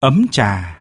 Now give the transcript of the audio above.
ấm trà.